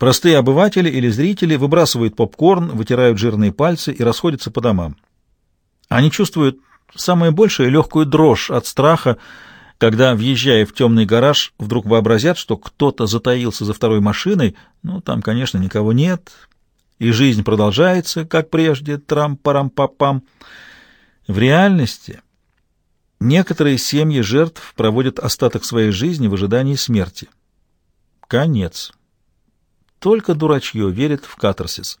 Простые обыватели или зрители выбрасывают попкорн, вытирают жирные пальцы и расходятся по домам. Они чувствуют самое большее легкую дрожь от страха, когда, въезжая в темный гараж, вдруг вообразят, что кто-то затаился за второй машиной, ну, там, конечно, никого нет, и жизнь продолжается, как прежде, трам-парам-папам. В реальности некоторые семьи жертв проводят остаток своей жизни в ожидании смерти. Конец. Только дурачье верит в катарсис.